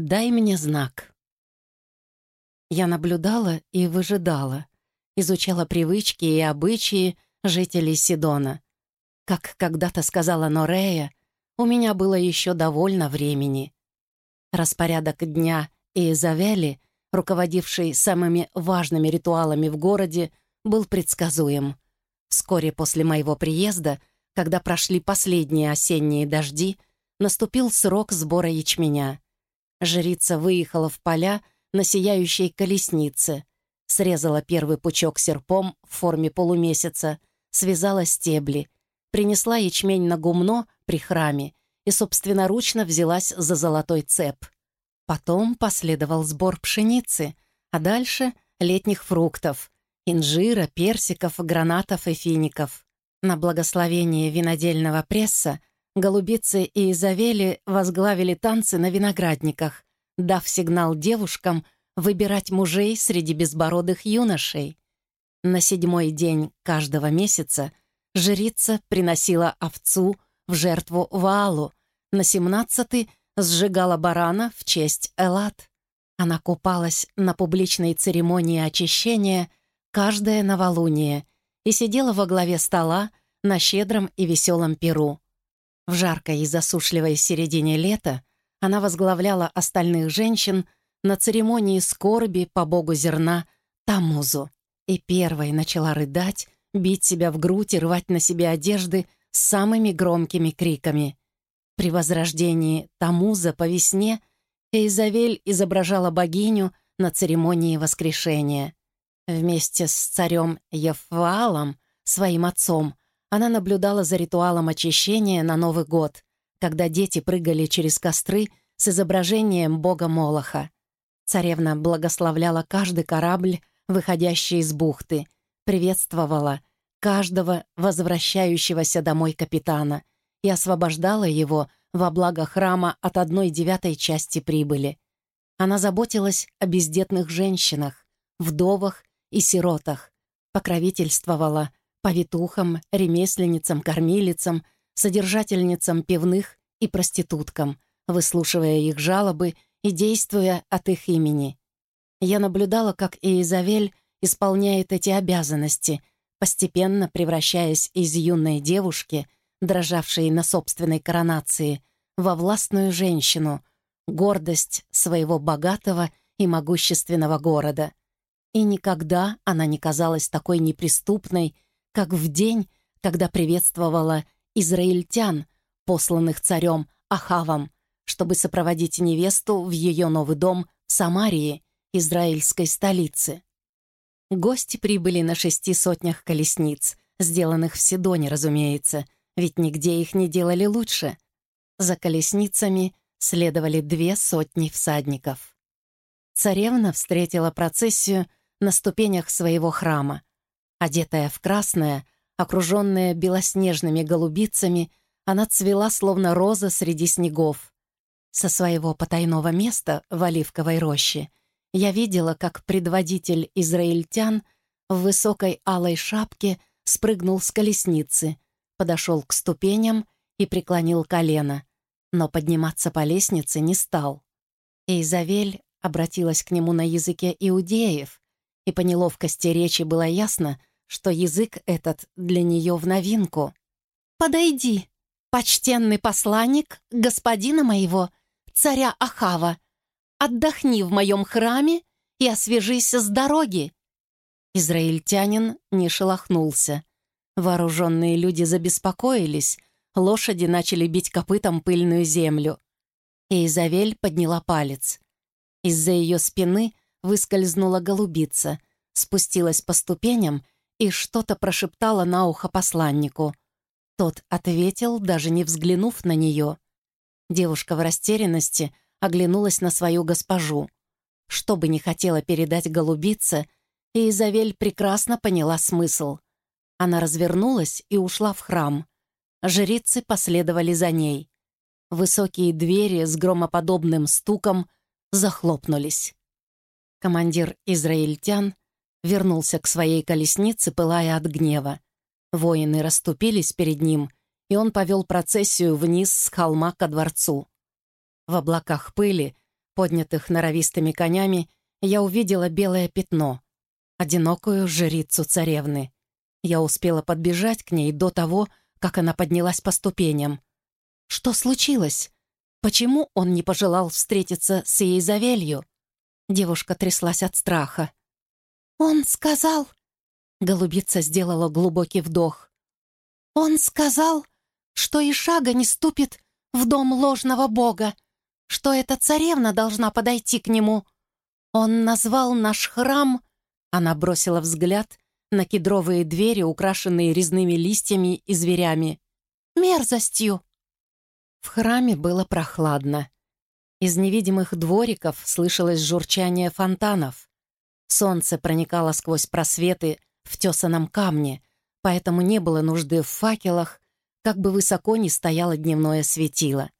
Дай мне знак. Я наблюдала и выжидала, изучала привычки и обычаи жителей Сидона. Как когда-то сказала Норея, у меня было еще довольно времени. Распорядок дня Изавели, руководивший самыми важными ритуалами в городе, был предсказуем. Вскоре после моего приезда, когда прошли последние осенние дожди, наступил срок сбора ячменя. Жрица выехала в поля на сияющей колеснице, срезала первый пучок серпом в форме полумесяца, связала стебли, принесла ячмень на гумно при храме и собственноручно взялась за золотой цеп. Потом последовал сбор пшеницы, а дальше — летних фруктов, инжира, персиков, гранатов и фиников. На благословение винодельного пресса голубицы и Изавели возглавили танцы на виноградниках, дав сигнал девушкам выбирать мужей среди безбородых юношей. На седьмой день каждого месяца жрица приносила овцу в жертву Ваалу, на семнадцатый сжигала барана в честь Элат. Она купалась на публичной церемонии очищения каждое новолуние и сидела во главе стола на щедром и веселом перу. В жаркой и засушливой середине лета она возглавляла остальных женщин на церемонии скорби по богу зерна Тамузу и первой начала рыдать, бить себя в грудь и рвать на себе одежды с самыми громкими криками. При возрождении Тамуза по весне Эйзавель изображала богиню на церемонии воскрешения. Вместе с царем Ефваалом, своим отцом, она наблюдала за ритуалом очищения на Новый год, когда дети прыгали через костры с изображением бога Молоха. Царевна благословляла каждый корабль, выходящий из бухты, приветствовала каждого возвращающегося домой капитана и освобождала его во благо храма от одной девятой части прибыли. Она заботилась о бездетных женщинах, вдовах и сиротах, покровительствовала повитухам, ремесленницам, кормилицам, содержательницам пивных и проституткам, выслушивая их жалобы и действуя от их имени. Я наблюдала, как Иезавель исполняет эти обязанности, постепенно превращаясь из юной девушки, дрожавшей на собственной коронации, во властную женщину, гордость своего богатого и могущественного города. И никогда она не казалась такой неприступной, как в день, когда приветствовала израильтян, посланных царем Ахавом, чтобы сопроводить невесту в ее новый дом в Самарии, израильской столице. Гости прибыли на шести сотнях колесниц, сделанных в Сидоне, разумеется, ведь нигде их не делали лучше. За колесницами следовали две сотни всадников. Царевна встретила процессию на ступенях своего храма. Одетая в красное, окруженная белоснежными голубицами, она цвела, словно роза среди снегов. Со своего потайного места в оливковой роще я видела, как предводитель израильтян в высокой алой шапке спрыгнул с колесницы, подошел к ступеням и преклонил колено, но подниматься по лестнице не стал. Эйзавель обратилась к нему на языке иудеев, и по неловкости речи было ясно, что язык этот для нее в новинку. «Подойди, почтенный посланник господина моего, царя Ахава, отдохни в моем храме и освежись с дороги». Израильтянин не шелохнулся. Вооруженные люди забеспокоились, лошади начали бить копытом пыльную землю. И Изавель подняла палец. Из-за ее спины выскользнула голубица, спустилась по ступеням и что-то прошептала на ухо посланнику. Тот ответил, даже не взглянув на нее. Девушка в растерянности оглянулась на свою госпожу. Что бы ни хотела передать голубице, Изавель прекрасно поняла смысл. Она развернулась и ушла в храм. Жрицы последовали за ней. Высокие двери с громоподобным стуком захлопнулись. Командир израильтян вернулся к своей колеснице, пылая от гнева. Воины расступились перед ним, и он повел процессию вниз с холма ко дворцу. В облаках пыли, поднятых норовистыми конями, я увидела белое пятно, одинокую жрицу царевны. Я успела подбежать к ней до того, как она поднялась по ступеням. Что случилось? Почему он не пожелал встретиться с Иезавелью? Девушка тряслась от страха. «Он сказал...» Голубица сделала глубокий вдох. «Он сказал, что и шага не ступит в дом ложного бога, что эта царевна должна подойти к нему. Он назвал наш храм...» Она бросила взгляд на кедровые двери, украшенные резными листьями и зверями. «Мерзостью!» В храме было прохладно. Из невидимых двориков слышалось журчание фонтанов. Солнце проникало сквозь просветы в тесаном камне, поэтому не было нужды в факелах, как бы высоко ни стояло дневное светило.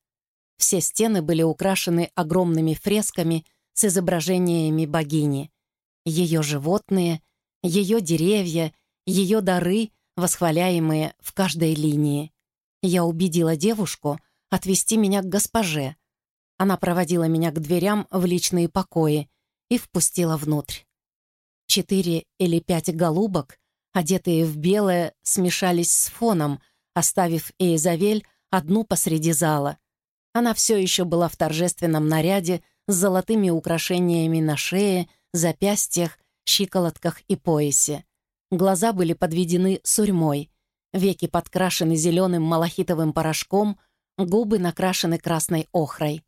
Все стены были украшены огромными фресками с изображениями богини. Ее животные, ее деревья, ее дары, восхваляемые в каждой линии. Я убедила девушку — отвести меня к госпоже. Она проводила меня к дверям в личные покои и впустила внутрь. Четыре или пять голубок, одетые в белое, смешались с фоном, оставив Эйзавель одну посреди зала. Она все еще была в торжественном наряде с золотыми украшениями на шее, запястьях, щиколотках и поясе. Глаза были подведены сурьмой, веки подкрашены зеленым малахитовым порошком — губы накрашены красной охрой.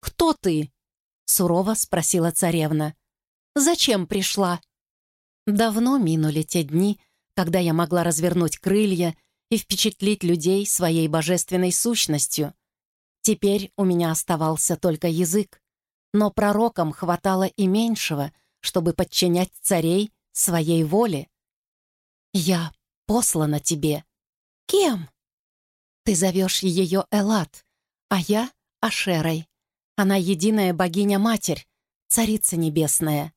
«Кто ты?» — сурово спросила царевна. «Зачем пришла?» Давно минули те дни, когда я могла развернуть крылья и впечатлить людей своей божественной сущностью. Теперь у меня оставался только язык, но пророкам хватало и меньшего, чтобы подчинять царей своей воле. «Я послана тебе». «Кем?» Ты зовешь ее Элат, а я — Ашерой. Она единая богиня-матерь, царица небесная».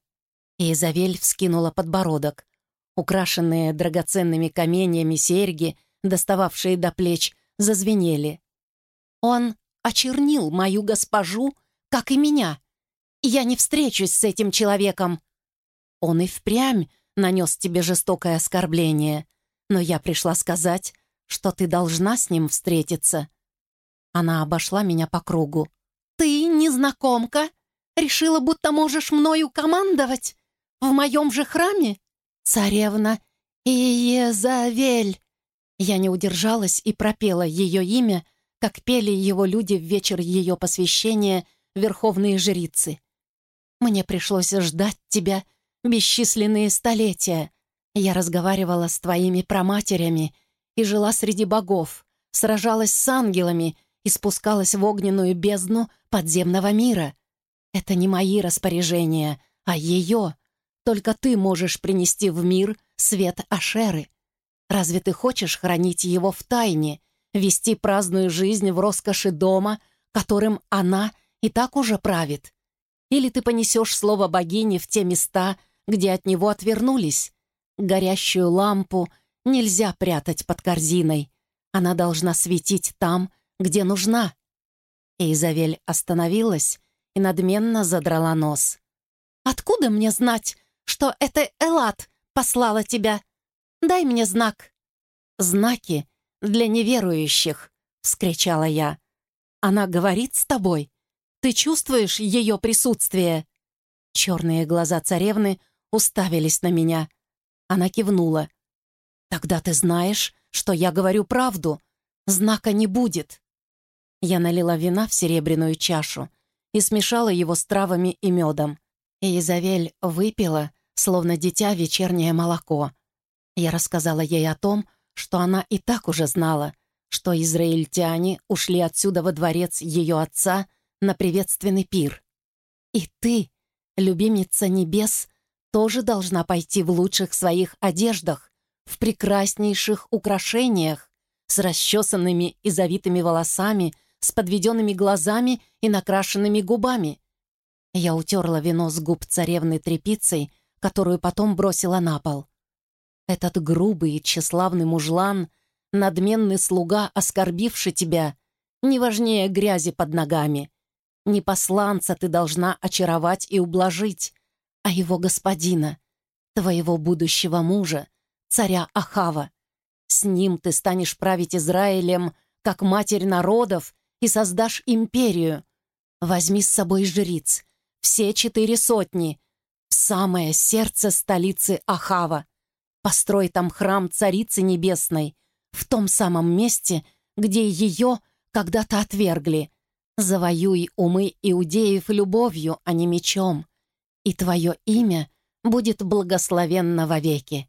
Изавель вскинула подбородок. Украшенные драгоценными каменьями серьги, достававшие до плеч, зазвенели. «Он очернил мою госпожу, как и меня. Я не встречусь с этим человеком. Он и впрямь нанес тебе жестокое оскорбление, но я пришла сказать, что ты должна с ним встретиться». Она обошла меня по кругу. «Ты, незнакомка, решила, будто можешь мною командовать? В моем же храме? Царевна Иезавель!» Я не удержалась и пропела ее имя, как пели его люди в вечер ее посвящения верховные жрицы. «Мне пришлось ждать тебя бесчисленные столетия. Я разговаривала с твоими проматерями — и жила среди богов, сражалась с ангелами и спускалась в огненную бездну подземного мира. Это не мои распоряжения, а ее. Только ты можешь принести в мир свет Ашеры. Разве ты хочешь хранить его в тайне, вести праздную жизнь в роскоши дома, которым она и так уже правит? Или ты понесешь слово богини в те места, где от него отвернулись? Горящую лампу нельзя прятать под корзиной. Она должна светить там, где нужна. Изавель остановилась и надменно задрала нос. «Откуда мне знать, что это Элат послала тебя? Дай мне знак». «Знаки для неверующих», — вскричала я. «Она говорит с тобой. Ты чувствуешь ее присутствие?» Черные глаза царевны уставились на меня. Она кивнула. «Тогда ты знаешь, что я говорю правду. Знака не будет». Я налила вина в серебряную чашу и смешала его с травами и медом. И Изавель выпила, словно дитя, вечернее молоко. Я рассказала ей о том, что она и так уже знала, что израильтяне ушли отсюда во дворец ее отца на приветственный пир. И ты, любимица небес, тоже должна пойти в лучших своих одеждах, в прекраснейших украшениях, с расчесанными и завитыми волосами, с подведенными глазами и накрашенными губами. Я утерла вино с губ царевны тряпицей, которую потом бросила на пол. Этот грубый и тщеславный мужлан, надменный слуга, оскорбивший тебя, не важнее грязи под ногами. Не посланца ты должна очаровать и ублажить, а его господина, твоего будущего мужа, царя Ахава. С ним ты станешь править Израилем, как матерь народов, и создашь империю. Возьми с собой жриц, все четыре сотни, самое сердце столицы Ахава. Построй там храм Царицы Небесной, в том самом месте, где ее когда-то отвергли. Завоюй умы иудеев любовью, а не мечом, и твое имя будет благословенно вовеки.